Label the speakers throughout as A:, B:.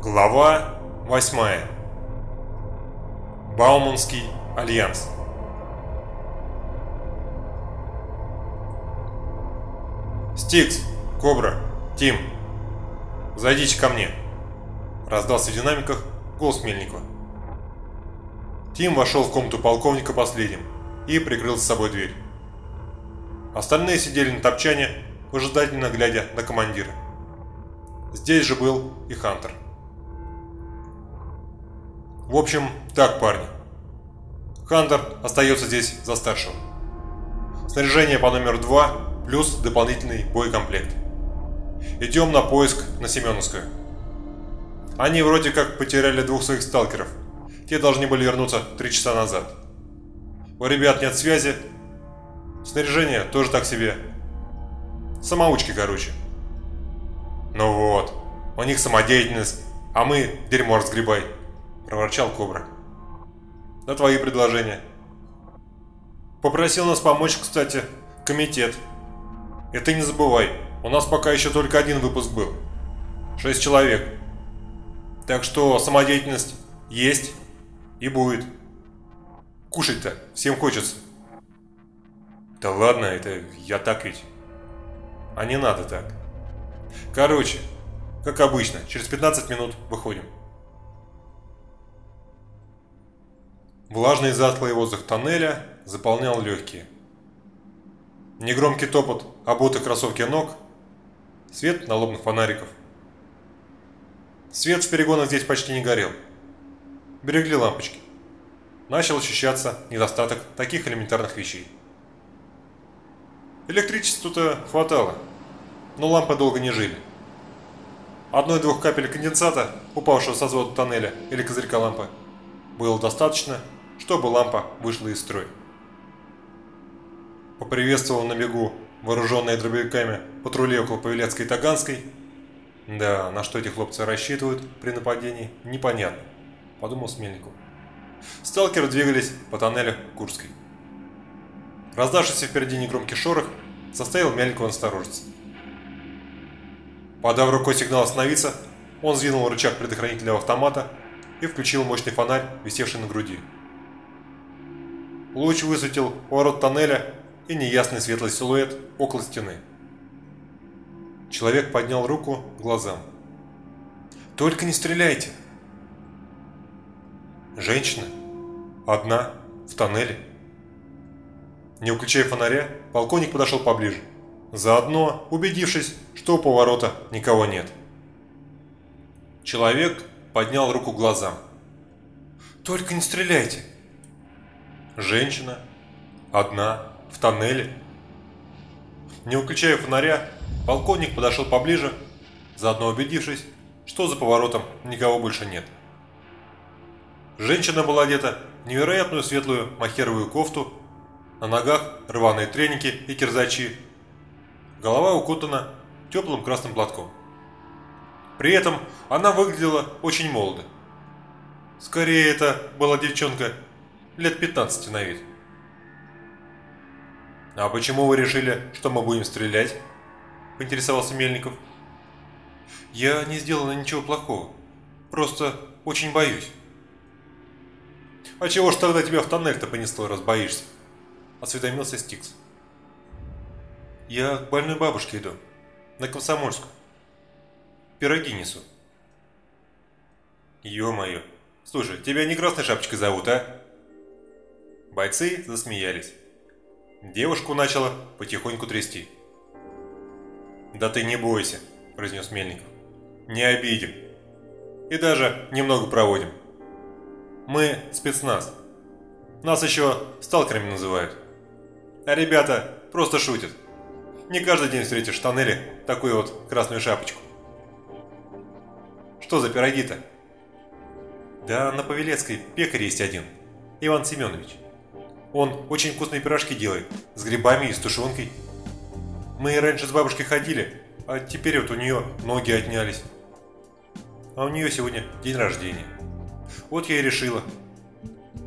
A: Глава 8. Бауманский альянс. Стикс, Кобра, Тим, зайдите ко мне. Раздался в динамиках голос Мельникова. Тим вошел в комнату полковника последним и прикрыл с собой дверь. Остальные сидели на топчане, выжидательно глядя на командира. Здесь же был и Хантер. В общем, так, парни. Хантер остается здесь за старшего. Снаряжение по номеру 2 плюс дополнительный боекомплект. Идем на поиск на Семеновскую. Они вроде как потеряли двух своих сталкеров. Те должны были вернуться три часа назад. У ребят нет связи. Снаряжение тоже так себе. Самоучки, короче. Ну вот, у них самодеятельность, а мы дерьмо разгребай проворчал Кобра. На твои предложения. Попросил нас помочь, кстати, комитет. И ты не забывай, у нас пока еще только один выпуск был. Шесть человек. Так что самодеятельность есть и будет. Кушать-то всем хочется. Да ладно, это я так ведь. А не надо так. Короче, как обычно, через 15 минут выходим. Влажный затхлый воздух тоннеля заполнял легкие. Негромкий топот обутых кроссовки ног, свет налобных фонариков. Свет в перегонах здесь почти не горел. Берегли лампочки. Начал ощущаться недостаток таких элементарных вещей. Электричества-то хватало, но лампы долго не жили. Одной-двух капель конденсата, упавшего со свода тоннеля или козырька лампы, было достаточно, чтобы лампа вышла из строя. Поприветствовал на бегу вооруженные дробовиками патрули около Павелецкой и Таганской. Да, на что эти хлопцы рассчитывают при нападении, непонятно, подумал Смельников. Сталкеры двигались по тоннелю Курской. Раздавшийся впереди негромкий шорох заставил Мельникова насторожиться. Подав рукой сигнал остановиться, он сдвинул рычаг предохранительного автомата и включил мощный фонарь, висевший на груди. Луч высветил ворот тоннеля и неясный светлый силуэт около стены. Человек поднял руку к глазам. «Только не стреляйте!» Женщина. Одна. В тоннеле. Не выключая фонаря, полковник подошел поближе. Заодно убедившись, что у поворота никого нет. Человек поднял руку к глазам. «Только не стреляйте!» Женщина. Одна. В тоннеле. Не выключая фонаря, полковник подошел поближе, заодно убедившись, что за поворотом никого больше нет. Женщина была одета в невероятную светлую махеровую кофту, на ногах рваные треники и кирзачи, голова укутана теплым красным платком. При этом она выглядела очень молодо. Скорее, это была девчонка лет 15 на вид. «А почему вы решили, что мы будем стрелять?» – поинтересовался Мельников. «Я не сделала ничего плохого. Просто очень боюсь». «А чего ж тогда тебя в тоннель-то понесло, раз боишься?» – осведомился Стикс. «Я к больной бабушке иду, на Комсомольскую. Пироги несу». «Ё-моё! Слушай, тебя не Красной Шапочкой зовут, а?» Бойцы засмеялись. Девушку начала потихоньку трясти. «Да ты не бойся», – произнес Мельников. «Не обидим. И даже немного проводим. Мы спецназ. Нас еще сталкерами называют. А ребята просто шутят. Не каждый день встретишь в тоннеле такую вот красную шапочку. Что за пироги-то? Да на Павелецкой пекарь есть один, Иван Семенович. Он очень вкусные пирожки делает, с грибами и с тушенкой. Мы раньше с бабушкой ходили, а теперь вот у нее ноги отнялись. А у нее сегодня день рождения. Вот я и решила.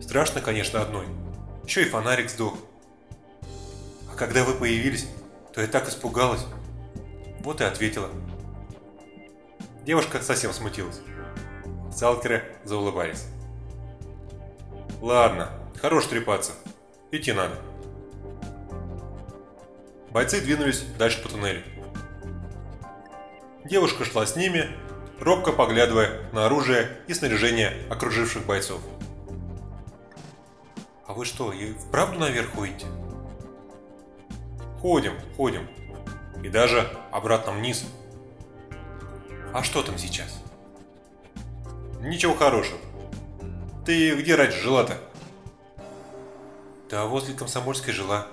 A: Страшно, конечно, одной. Еще и фонарик сдох. А когда вы появились, то я так испугалась. Вот и ответила. Девушка совсем смутилась. Сталкеры заулыбались. Ладно, хорош трепаться. Идти надо. Бойцы двинулись дальше по туннелю. Девушка шла с ними, робко поглядывая на оружие и снаряжение окруживших бойцов. «А вы что, и вправду наверх ходите?» «Ходим, ходим. И даже обратно вниз». «А что там сейчас?» «Ничего хорошего. Ты где раньше жила-то?» «Да возле Комсомольской жила.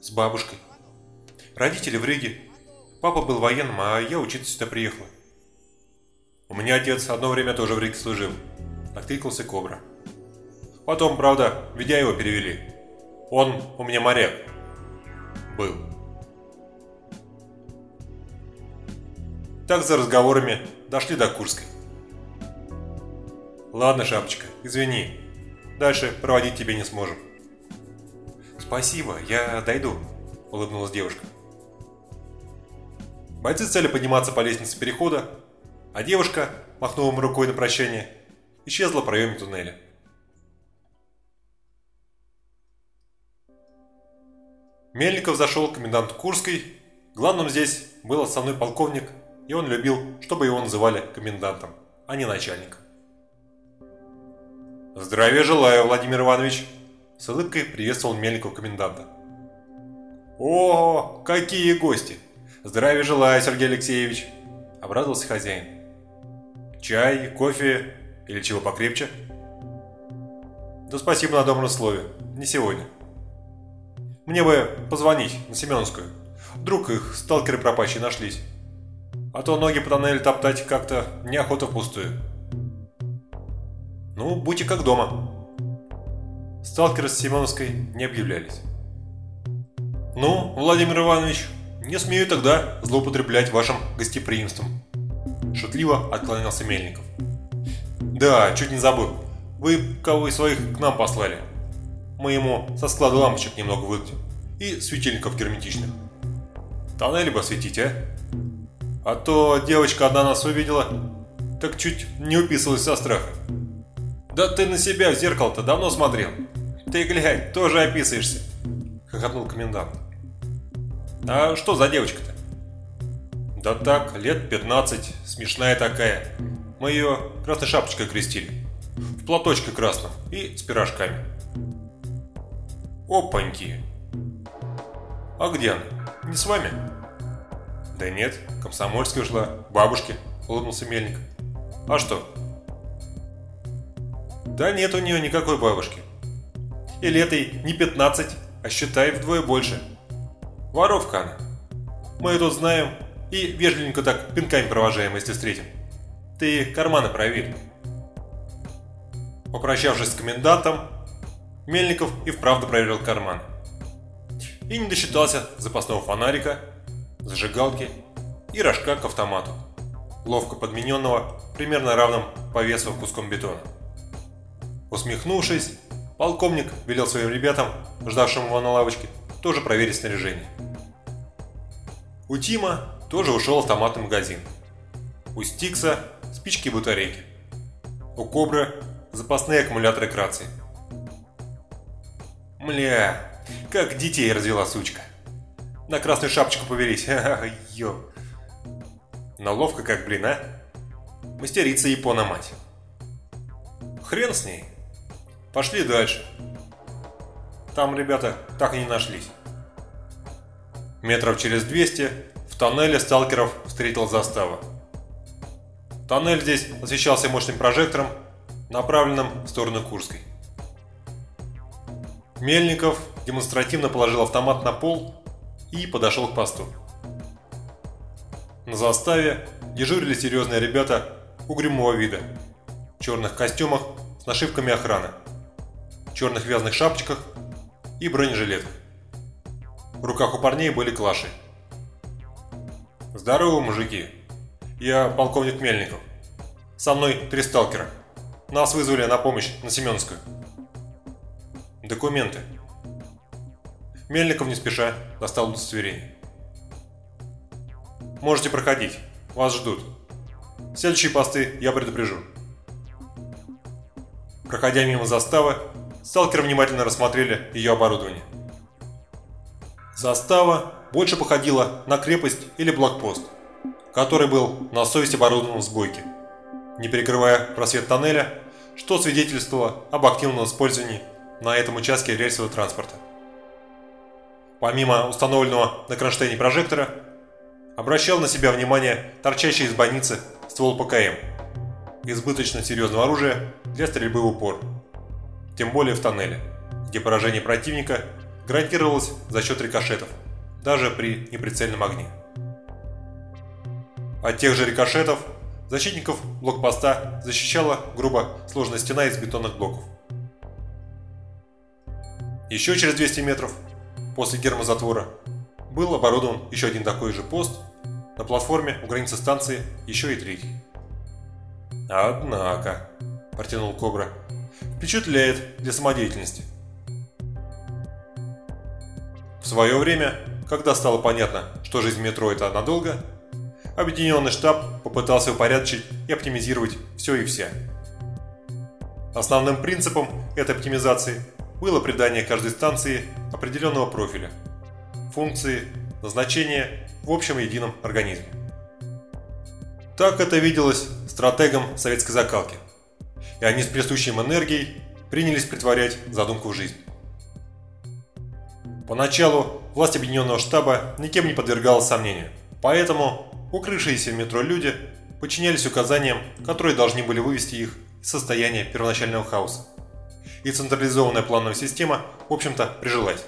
A: С бабушкой. Родители в Риге. Папа был военным, а я учиться сюда приехала. У меня отец одно время тоже в Риге служил. Откликался Кобра. Потом, правда, ведя его перевели. Он у меня моряк. Был. Так за разговорами дошли до Курской. Ладно, Шапочка, извини. Дальше проводить тебе не сможем. Спасибо, я дойду, улыбнулась девушка. Бойцы стали подниматься по лестнице перехода, а девушка, махнув ему рукой на прощание, исчезла в проеме туннеля. Мельников зашел к коменданту Курской. Главным здесь был основной полковник, и он любил, чтобы его называли комендантом, а не начальником. «Здравия желаю, Владимир Иванович!» С улыбкой приветствовал Мельников коменданта. «О, какие гости! Здравия желаю, Сергей Алексеевич!» Обрадовался хозяин. «Чай, кофе или чего покрепче?» «Да спасибо на добром слове. Не сегодня». Мне бы позвонить на Семеновскую. Вдруг их сталкеры пропащие нашлись. А то ноги по тоннелю топтать как-то неохота впустую. Ну, будьте как дома. Сталкеры с Семеновской не объявлялись. Ну, Владимир Иванович, не смею тогда злоупотреблять вашим гостеприимством. Шутливо отклонился Мельников. Да, чуть не забыл. Вы кого из своих к нам послали? Мы ему со склада лампочек немного выдадим. И светильников герметичных. Тоннели бы осветить, а? А то девочка одна нас увидела, так чуть не уписалась со страха. Да ты на себя в зеркало-то давно смотрел. Ты глянь, тоже описываешься. Хохотнул комендант. А что за девочка-то? Да так, лет 15, смешная такая. Мы ее красной шапочкой крестили. В платочке красном и с пирожками. Опаньки! А где она? Не с вами? Да нет, комсомольская ушла, бабушке, улыбнулся Мельник. А что? Да нет у нее никакой бабушки. И летой не 15, а считай вдвое больше. Воровка она. Мы тут знаем и вежливенько так пинками провожаем, если встретим. Ты карманы проверь. Попрощавшись с комендантом, Мельников и вправду проверил карман. И не досчитался запасного фонарика, зажигалки и рожка к автомату, ловко подмененного примерно равным по весу куском бетона. Усмехнувшись, полковник велел своим ребятам, ждавшим его на лавочке, тоже проверить снаряжение. У Тима тоже ушел автоматный магазин. У Стикса спички и батарейки. У Кобры запасные аккумуляторы к рации. Мля, как детей развела сучка. На красную шапочку повелись, ё. Но ловко как, блин, а? Мастерица Япона мать. Хрен с ней. Пошли дальше. Там ребята так и не нашлись. Метров через 200 в тоннеле сталкеров встретил застава. Тоннель здесь освещался мощным прожектором, направленным в сторону Курской. Мельников демонстративно положил автомат на пол и подошел к посту. На заставе дежурили серьезные ребята угрюмого вида, в черных костюмах с нашивками охраны, черных вязаных шапочках и бронежилетах. В руках у парней были клаши. «Здорово, мужики! Я полковник Мельников. Со мной три сталкера. Нас вызвали на помощь на Семеновскую». Документы. Мельников не спеша достал удостоверение. Можете проходить. Вас ждут. Следующие посты я предупрежу. Проходя мимо заставы, сталкеры внимательно рассмотрели ее оборудование. Застава больше походила на крепость или блокпост, который был на совесть оборудован в сбойке, не перекрывая просвет тоннеля, что свидетельствовало об активном использовании на этом участке рельсового транспорта. Помимо установленного на кронштейне прожектора, обращал на себя внимание торчащий из больницы ствол ПКМ, избыточно серьезного оружия для стрельбы в упор, тем более в тоннеле, где поражение противника гарантировалось за счет рикошетов, даже при неприцельном огне. От тех же рикошетов защитников блокпоста защищала грубо сложная стена из бетонных блоков. Еще через 200 метров после гермозатвора был оборудован еще один такой же пост, на платформе у границы станции еще и третий. «Однако», – протянул Кобра, – «впечатляет для самодеятельности». В свое время, когда стало понятно, что жизнь метро – это надолго, объединенный штаб попытался упорядочить и оптимизировать все и вся. Основным принципом этой оптимизации было придание каждой станции определенного профиля, функции, назначения в общем едином организме. Так это виделось стратегам советской закалки, и они с присущим энергией принялись притворять задумку в жизнь. Поначалу власть объединенного штаба никем не подвергалась сомнению, поэтому укрывшиеся в метро люди подчинялись указаниям, которые должны были вывести их из состояния первоначального хаоса. И централизованная плановая система, в общем-то, прижилась.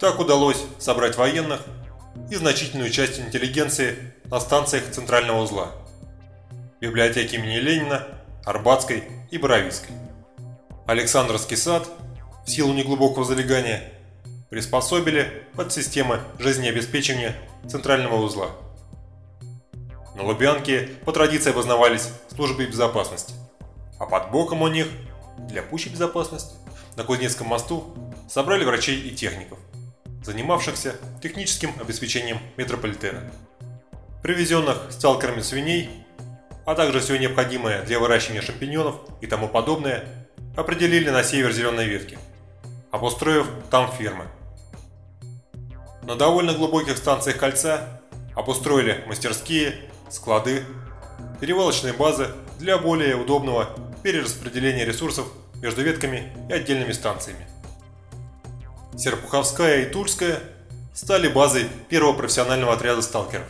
A: Так удалось собрать военных и значительную часть интеллигенции на станциях центрального узла. Библиотеки имени Ленина, Арбатской и Боровицкой. Александровский сад, в силу неглубокого залегания, приспособили под системы жизнеобеспечения центрального узла. На Лубянке по традиции обознавались службы безопасности, а под боком у них, для пущей безопасности, на Кузнецком мосту собрали врачей и техников, занимавшихся техническим обеспечением метрополитена. Привезенных сталкерами свиней, а также все необходимое для выращивания шампиньонов и тому подобное, определили на север зеленой ветки, обустроив там фермы. На довольно глубоких станциях кольца обустроили мастерские, склады, перевалочные базы для более удобного перераспределения ресурсов между ветками и отдельными станциями. Серпуховская и Тульская стали базой первого профессионального отряда сталкеров.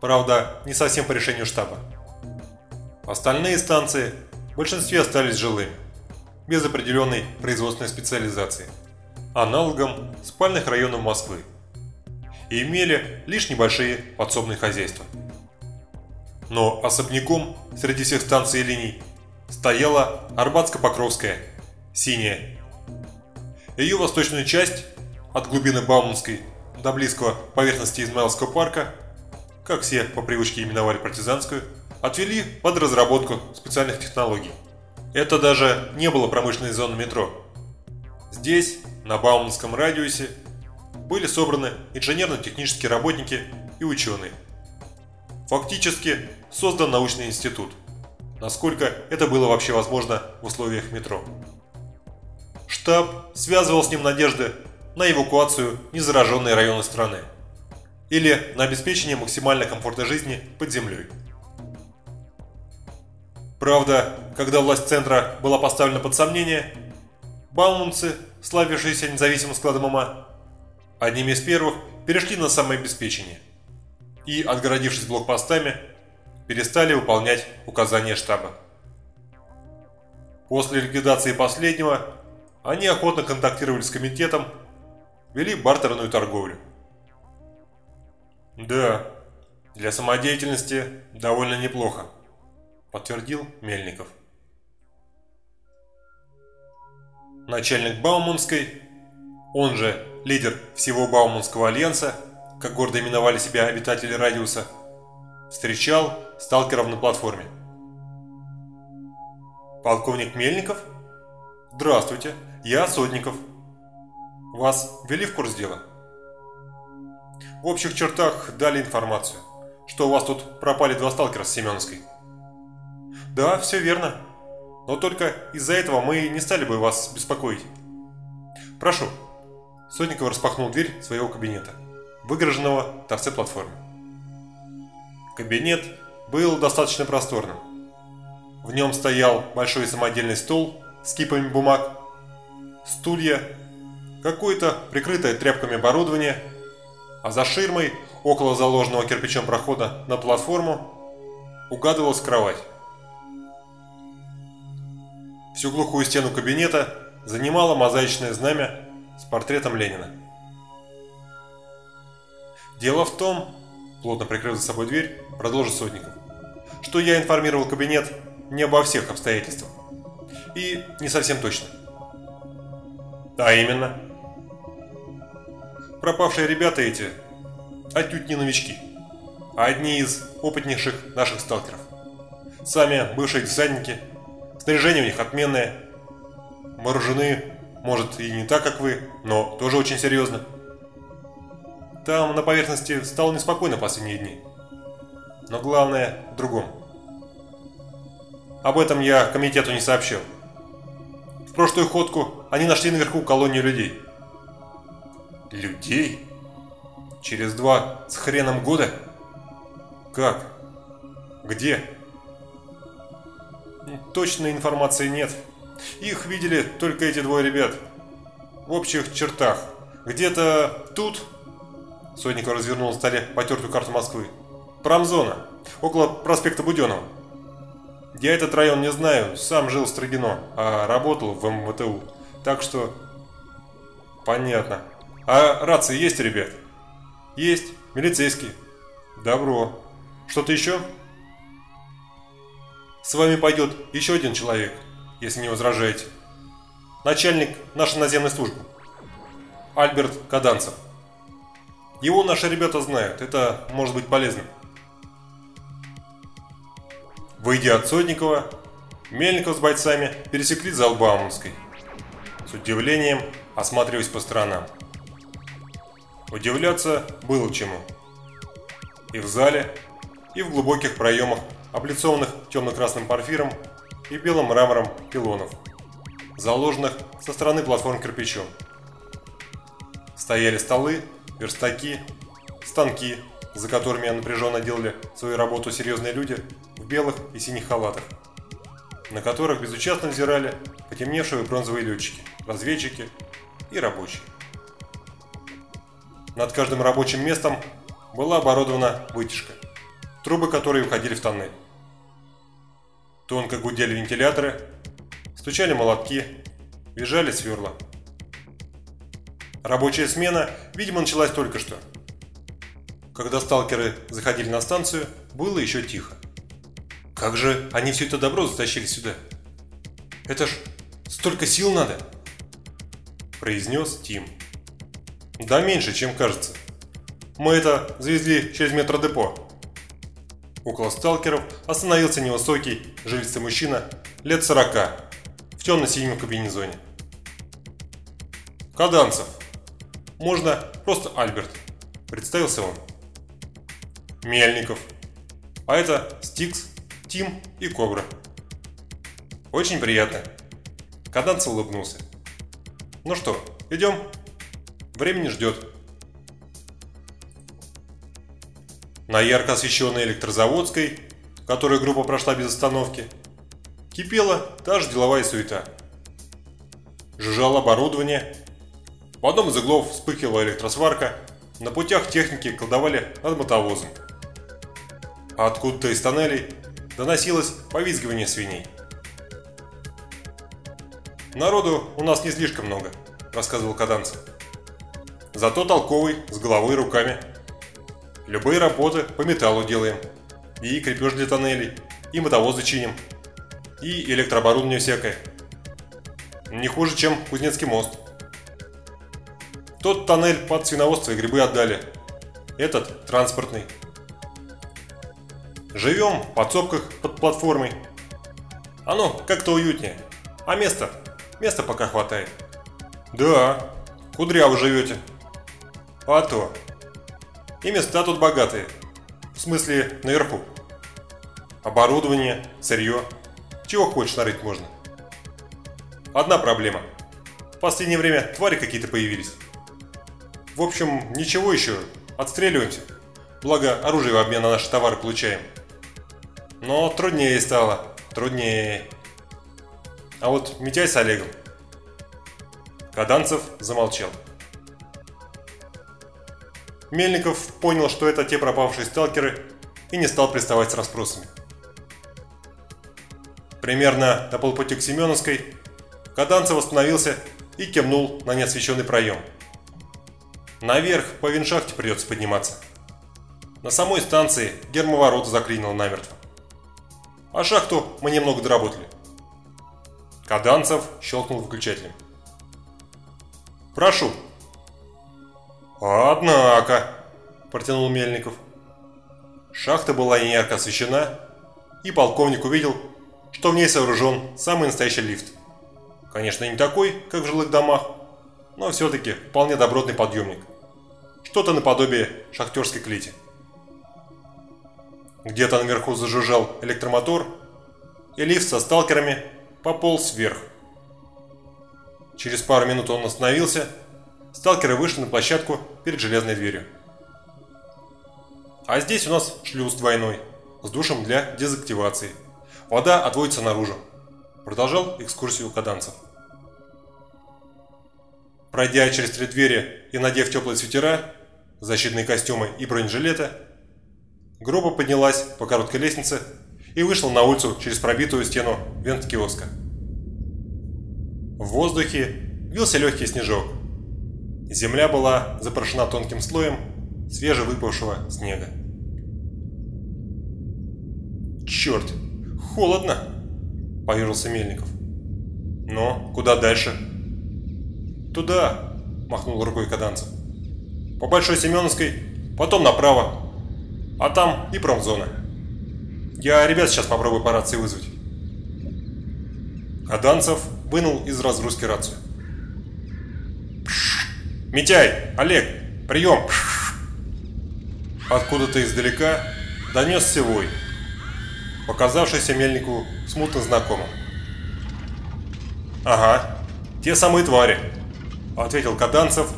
A: Правда, не совсем по решению штаба. Остальные станции в большинстве остались жилыми, без определенной производственной специализации – аналогом спальных районов Москвы и имели лишь небольшие подсобные хозяйства. Но особняком среди всех станций и линий стояла Арбатско-Покровская, синяя. Ее восточную часть, от глубины Бауманской до близкого поверхности Измайловского парка, как все по привычке именовали партизанскую, отвели под разработку специальных технологий. Это даже не было промышленной зоны метро. Здесь на Бауманском радиусе были собраны инженерно-технические работники и ученые. Фактически создан научный институт, насколько это было вообще возможно в условиях метро. Штаб связывал с ним надежды на эвакуацию незараженной района страны или на обеспечение максимально комфортной жизни под землей. Правда, когда власть центра была поставлена под сомнение, Бауманцы, славившиеся независимым складом ума, одними из первых перешли на самообеспечение и, отгородившись блокпостами, перестали выполнять указания штаба. После ликвидации последнего они охотно контактировали с комитетом, вели бартерную торговлю. «Да, для самодеятельности довольно неплохо», – подтвердил Мельников. начальник Бауманской, он же лидер всего Бауманского альянса, как гордо именовали себя обитатели радиуса, встречал сталкеров на платформе. «Полковник Мельников? Здравствуйте, я Сотников. Вас ввели в курс дела?» В общих чертах дали информацию, что у вас тут пропали два сталкера с Семеновской. «Да, все верно. Но только из-за этого мы не стали бы вас беспокоить. Прошу. Сотников распахнул дверь своего кабинета, выгороженного торце платформы. Кабинет был достаточно просторным. В нем стоял большой самодельный стол с кипами бумаг, стулья, какое-то прикрытое тряпками оборудование, а за ширмой, около заложенного кирпичом прохода на платформу, угадывалась кровать. Всю глухую стену кабинета занимало мозаичное знамя с портретом Ленина. Дело в том, плотно прикрыв за собой дверь, продолжил Сотников, что я информировал кабинет не обо всех обстоятельствах. И не совсем точно. А именно? Пропавшие ребята эти отнюдь не новички, а одни из опытнейших наших сталкеров. Сами бывшие десантники, снаряжение у них отменное, вооружены, может и не так, как вы, но тоже очень серьезно. Там на поверхности стало неспокойно последние дни. Но главное в другом. Об этом я комитету не сообщил. В прошлую ходку они нашли наверху колонию людей. Людей? Через два с хреном года? Как? Где? Точной информации нет. Их видели только эти двое ребят. В общих чертах. Где-то тут... Сотников развернул на столе потертую карту Москвы. Промзона. Около проспекта Буденова. Я этот район не знаю, сам жил в Строгино, а работал в МВТУ. Так что... Понятно. А рации есть, ребят? Есть. Милицейские. Добро. Что-то еще? С вами пойдет еще один человек, если не возражаете. Начальник нашей наземной службы. Альберт Каданцев. Его наши ребята знают, это может быть полезно. Выйдя от Сотникова, Мельников с бойцами пересекли зал Бауманской. С удивлением осматриваясь по сторонам. Удивляться было чему. И в зале, и в глубоких проемах, облицованных темно-красным порфиром и белым мрамором пилонов, заложенных со стороны платформ кирпичом. Стояли столы, верстаки, станки, за которыми напряженно делали свою работу серьезные люди в белых и синих халатах, на которых безучастно взирали потемневшие бронзовые летчики, разведчики и рабочие. Над каждым рабочим местом была оборудована вытяжка, трубы которой уходили в тоннель. Тонко гудели вентиляторы, стучали молотки, визжали сверла. Рабочая смена, видимо, началась только что – когда сталкеры заходили на станцию, было еще тихо. Как же они все это добро затащили сюда? Это ж столько сил надо, произнес Тим. Да меньше, чем кажется. Мы это завезли через метродепо. Около сталкеров остановился невысокий, жилистый мужчина лет сорока в темно-синем комбинезоне. Каданцев. Можно просто Альберт. Представился он. Мельников. А это Стикс, Тим и Кобра. Очень приятно. Каданцев улыбнулся. Ну что, идем? Времени ждет. На ярко освещенной электрозаводской, которую группа прошла без остановки, кипела та же деловая суета. Жужжало оборудование. В одном из углов вспыхивала электросварка, на путях техники колдовали над мотовозом а откуда-то из тоннелей доносилось повизгивание свиней. «Народу у нас не слишком много», – рассказывал Каданцев. «Зато толковый, с головой и руками. Любые работы по металлу делаем. И крепеж для тоннелей, и мотовозы чиним, и электрооборудование всякое. Не хуже, чем Кузнецкий мост. Тот тоннель под свиноводство и грибы отдали. Этот транспортный. Живем в подсобках под платформой. Оно как-то уютнее. А место? Места пока хватает. Да, кудряво живете. А то. И места тут богатые. В смысле, наверху. Оборудование, сырье. Чего хочешь нарыть можно. Одна проблема. В последнее время твари какие-то появились. В общем, ничего еще, отстреливаемся. Благо, оружие в обмен на наши товары получаем. Но труднее стало, труднее. А вот Митяй с Олегом. Каданцев замолчал. Мельников понял, что это те пропавшие сталкеры, и не стал приставать с расспросами. Примерно на полпути к Семеновской Каданцев остановился и кивнул на неосвещенный проем. Наверх по виншахте придется подниматься. На самой станции гермоворот заклинил намертво. А шахту мы немного доработали. Каданцев щелкнул выключателем. «Прошу». «Однако», – протянул Мельников. Шахта была неярко освещена, и полковник увидел, что в ней сооружен самый настоящий лифт. Конечно, не такой, как в жилых домах, но все-таки вполне добротный подъемник. Что-то наподобие шахтерской клети. Где-то наверху зажужжал электромотор, и лифт со сталкерами пополз вверх. Через пару минут он остановился, сталкеры вышли на площадку перед железной дверью. А здесь у нас шлюз двойной, с душем для дезактивации. Вода отводится наружу. Продолжал экскурсию каданцев. Пройдя через три двери и надев теплые свитера, защитные костюмы и бронежилеты, группа поднялась по короткой лестнице и вышла на улицу через пробитую стену вент-киоска. В воздухе вился легкий снежок. Земля была запрошена тонким слоем свежевыпавшего снега. «Черт, холодно!» – поежился Мельников. «Но куда дальше?» «Туда!» – махнул рукой Каданцев. «По Большой Семеновской, потом направо, а там и промзона. Я ребят сейчас попробую по рации вызвать». Каданцев вынул из разгрузки рацию. «Митяй! Олег! Прием!» Откуда-то издалека донесся вой показавшийся Мельнику смутно знакомым. «Ага, те самые твари», – ответил Каданцев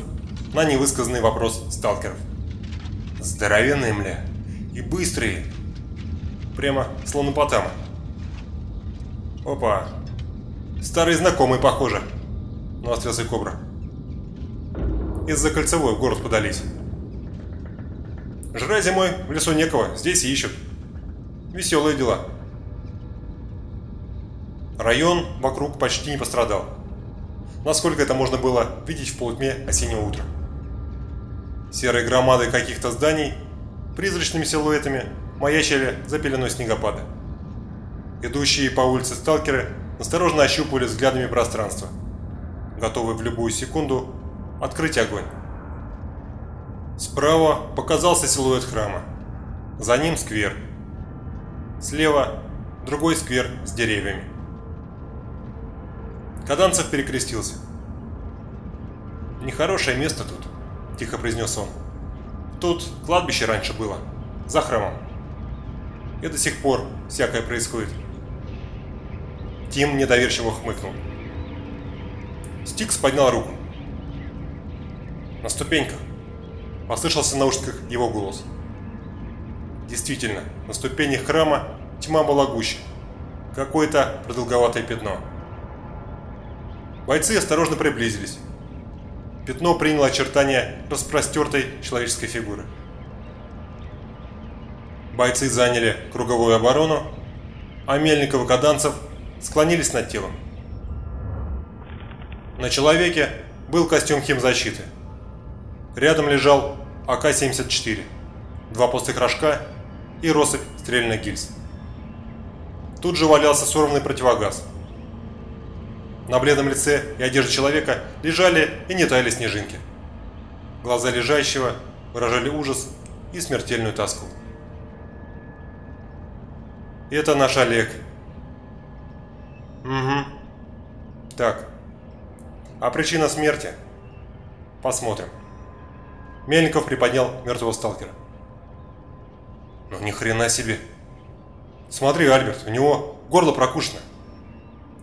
A: на невысказанный вопрос сталкеров. «Здоровенные, мля, и быстрые, прямо словно потама». «Опа, старый знакомый, похоже», – навострился Кобра. «Из-за кольцевой в город подались». «Жрать зимой в лесу некого, здесь ищут», Веселые дела. Район вокруг почти не пострадал. Насколько это можно было видеть в полутьме осеннего утра. Серые громады каких-то зданий призрачными силуэтами маячили за пеленой снегопада. Идущие по улице сталкеры осторожно ощупывали взглядами пространство, готовые в любую секунду открыть огонь. Справа показался силуэт храма. За ним сквер – Слева другой сквер с деревьями. Каданцев перекрестился. «Нехорошее место тут», – тихо произнес он. «Тут кладбище раньше было, за храмом. И до сих пор всякое происходит». Тим недоверчиво хмыкнул. Стикс поднял руку. На ступеньках послышался в наушниках его голос. Действительно, на ступенях храма тьма была гуще. Какое-то продолговатое пятно. Бойцы осторожно приблизились. Пятно приняло очертания распростертой человеческой фигуры. Бойцы заняли круговую оборону, а Мельников и Каданцев склонились над телом. На человеке был костюм химзащиты. Рядом лежал АК-74, два пустых рожка и россыпь стрельных гильз. Тут же валялся сорванный противогаз. На бледном лице и одежде человека лежали и не таяли снежинки. Глаза лежащего выражали ужас и смертельную тоску. «Это наш Олег». «Угу. Так. А причина смерти? Посмотрим». Мельников приподнял мертвого сталкера. Ну ни хрена себе. Смотри, Альберт, у него горло прокушено.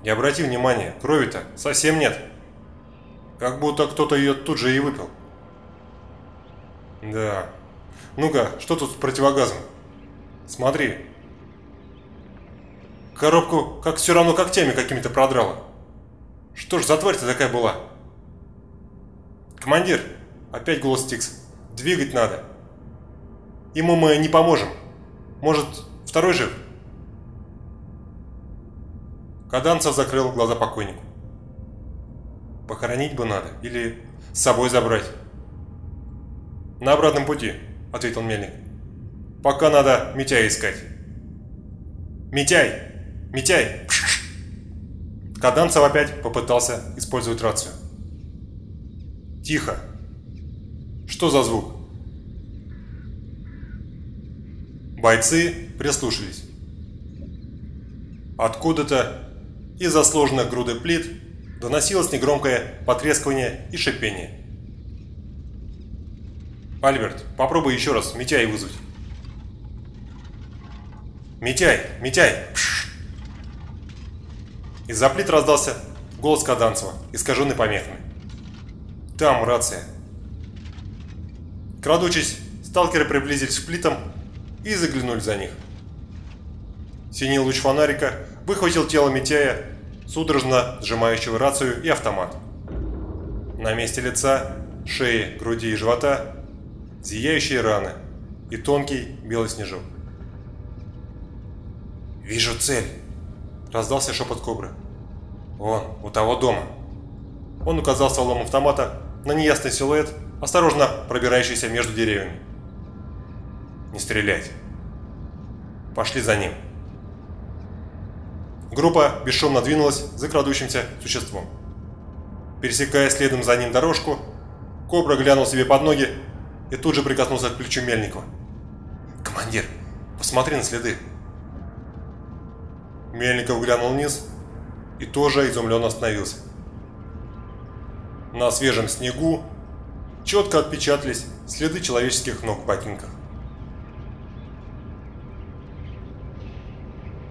A: Не обрати внимания, крови-то совсем нет. Как будто кто-то ее тут же и выпил. Да. Ну-ка, что тут с противогазом? Смотри. Коробку как все равно когтями какими-то продрала. Что ж за тварь-то такая была? Командир, опять голос Тикс. Двигать надо. Ему мы не поможем. Может, второй жив? Каданцев закрыл глаза покойнику. Похоронить бы надо или с собой забрать. На обратном пути, ответил Мельник. Пока надо Митяя искать. Митяй! Митяй! Каданцев опять попытался использовать рацию. Тихо. Что за звук? Бойцы прислушались. Откуда-то из-за сложенных груды плит доносилось негромкое потрескивание и шипение. «Альберт, попробуй еще раз Митяй вызвать». «Митяй! Митяй!» Из-за плит раздался голос Каданцева, искаженный помехами. «Там рация». Крадучись, сталкеры приблизились к плитам и заглянули за них. Синий луч фонарика выхватил тело Митяя, судорожно сжимающего рацию и автомат. На месте лица, шеи, груди и живота зияющие раны и тонкий белый снежок. «Вижу цель!» – раздался шепот кобры. «Вон, у того дома!» Он указал стволом автомата на неясный силуэт, осторожно пробирающийся между деревьями. «Не стрелять!» «Пошли за ним!» Группа бесшумно двинулась за крадущимся существом. Пересекая следом за ним дорожку, Кобра глянул себе под ноги и тут же прикоснулся к плечу Мельникова. «Командир, посмотри на следы!» Мельников глянул вниз и тоже изумленно остановился. На свежем снегу четко отпечатались следы человеческих ног в ботинках.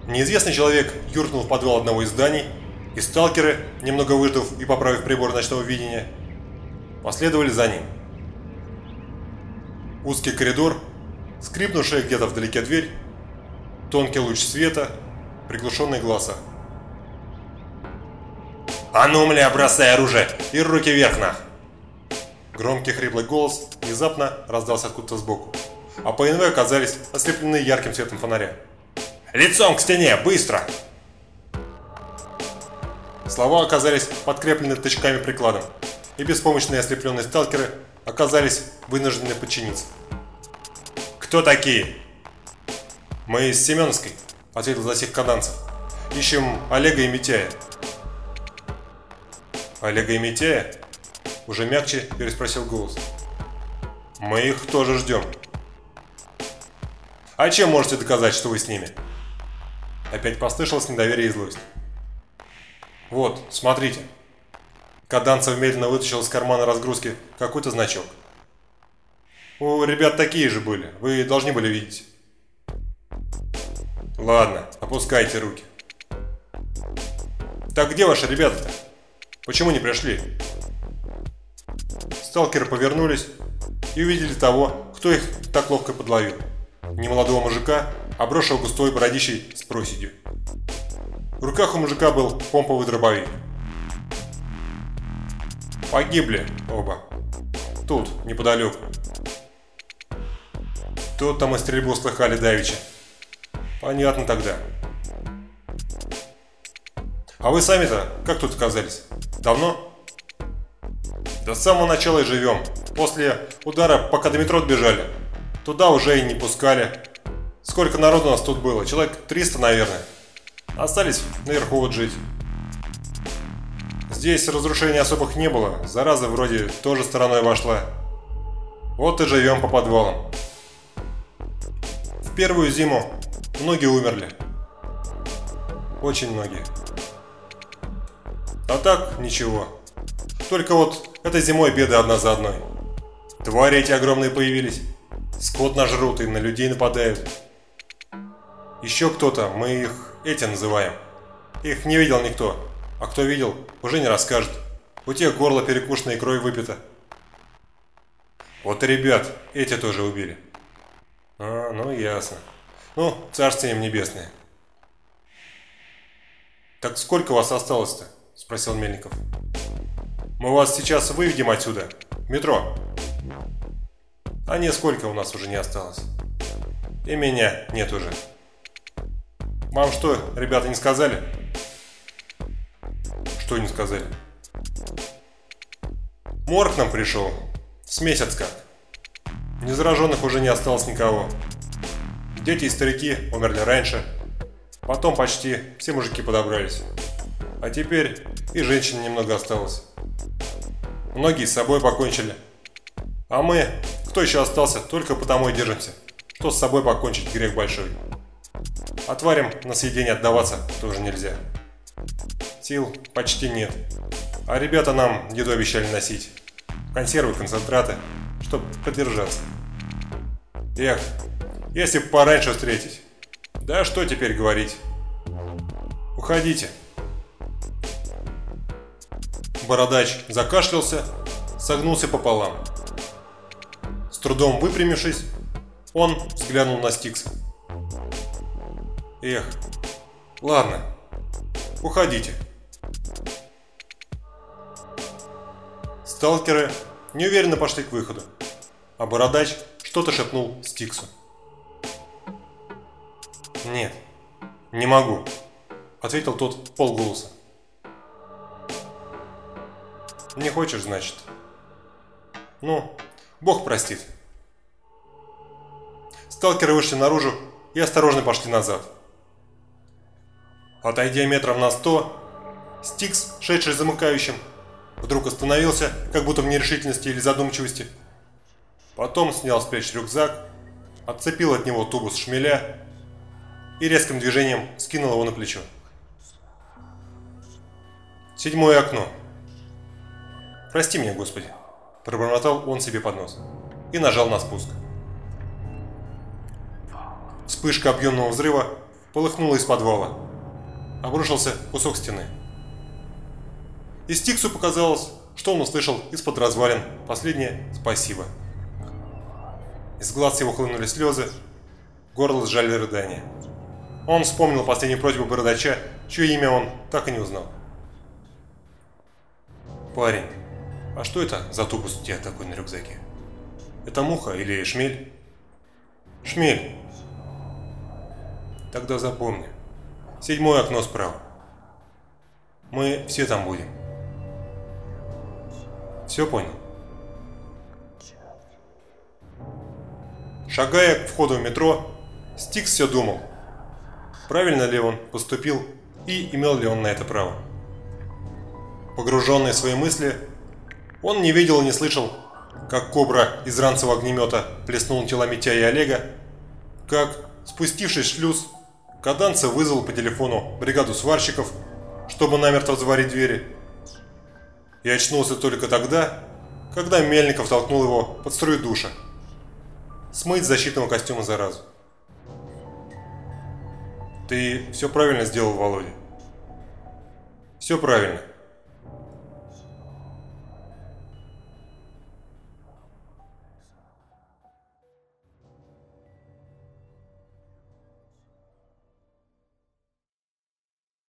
A: Неизвестный человек юркнул в подвал одного из зданий, и сталкеры, немного выждав и поправив прибор ночного видения, последовали за ним. Узкий коридор, скрипнувшая где-то вдалеке дверь, тонкий луч света, приглушенный глаза. «А ну, мля, бросай оружие и руки вверх нах!» Громкий хриплый голос внезапно раздался откуда-то сбоку, а по НВ оказались ослеплены ярким светом фонаря. Лицом к стене, быстро!» Слова оказались подкреплены тычками прикладом, и беспомощные ослепленные сталкеры оказались вынуждены подчиниться. «Кто такие?» «Мы из Семеновской», — ответил за всех каданцев. «Ищем Олега и Митяя». «Олега и Митяя?» — уже мягче переспросил голос. «Мы их тоже ждем». «А чем можете доказать, что вы с ними?» Опять послышалось недоверие и злость. «Вот, смотрите». Каданцев медленно вытащил из кармана разгрузки какой-то значок. «У ребят такие же были, вы должны были видеть». «Ладно, опускайте руки». «Так где ваши ребята-то? Почему не пришли?» Сталкеры повернулись и увидели того, кто их так ловко подловил. Немолодого мужика, обросшего густой бородищей с проседью. В руках у мужика был помповый дробовик. Погибли оба. Тут, неподалеку. Тут там и стрельбу слыхали давеча. Понятно тогда. А вы сами-то как тут оказались? Давно? До самого начала и живем. После удара, пока до метро отбежали. Туда уже и не пускали. Сколько народу у нас тут было? Человек 300, наверное. Остались наверху вот жить. Здесь разрушений особых не было. Зараза вроде тоже стороной вошла. Вот и живем по подвалам. В первую зиму многие умерли. Очень многие. А так, ничего. Только вот этой зимой беды одна за одной. Твари эти огромные появились. Скот нажрут и на людей нападают. Еще кто-то, мы их эти называем. Их не видел никто, а кто видел, уже не расскажет. У тех горло перекушено и кровь выпита. Вот и ребят, эти тоже убили. А, ну ясно. Ну, царствие им небесное. Так сколько вас осталось-то? Спросил Мельников. Мы вас сейчас выведем отсюда. Метро. А не сколько у нас уже не осталось. И меня нет уже. Вам что, ребята, не сказали? Что не сказали? Морг нам пришел. С месяц как. Незараженных уже не осталось никого. Дети и старики умерли раньше. Потом почти все мужики подобрались. А теперь и женщин немного осталось. Многие с собой покончили. А мы, кто еще остался, только потому и держимся, что с собой покончить грех большой. Тварям на съедение отдаваться тоже нельзя. Сил почти нет. А ребята нам еду обещали носить. Консервы, концентраты, чтобы поддержаться. Эх, если бы пораньше встретить. Да что теперь говорить. Уходите. Бородач закашлялся, согнулся пополам. С трудом выпрямившись, он взглянул на Стикса. Эх, ладно, уходите. Сталкеры неуверенно пошли к выходу, а Бородач что-то шепнул Стиксу. «Нет, не могу», — ответил тот полголоса. «Не хочешь, значит?» «Ну, Бог простит». Сталкеры вышли наружу и осторожно пошли назад. Отойдя метров на сто, Стикс, шедший замыкающим, вдруг остановился, как будто в нерешительности или задумчивости. Потом снял с плеч рюкзак, отцепил от него тубус шмеля и резким движением скинул его на плечо. Седьмое окно. «Прости меня, Господи!» – пробормотал он себе под нос и нажал на спуск. Вспышка объемного взрыва полыхнула из подвала. Обрушился кусок стены. И Стиксу показалось, что он услышал из-под развалин последнее «спасибо». Из глаз его хлынули слезы, горло сжали рыдания. Он вспомнил последнюю просьбу бородача, чье имя он так и не узнал. «Парень, а что это за тубус у тебя такой на рюкзаке? Это муха или шмель?» «Шмель!» «Тогда запомни. Седьмое окно справа. Мы все там будем». Все понял? Шагая к входу в метро, Стикс все думал, правильно ли он поступил и имел ли он на это право. Погруженный в свои мысли, он не видел и не слышал, как кобра из ранцевого огнемета плеснул тела Митя и Олега, как, спустившись в шлюз, Каданцев вызвал по телефону бригаду сварщиков, чтобы намертво заварить двери, и очнулся только тогда, когда Мельников толкнул его под струю душа. Смыть защитного костюма заразу. Ты все правильно сделал, Володя. Все правильно.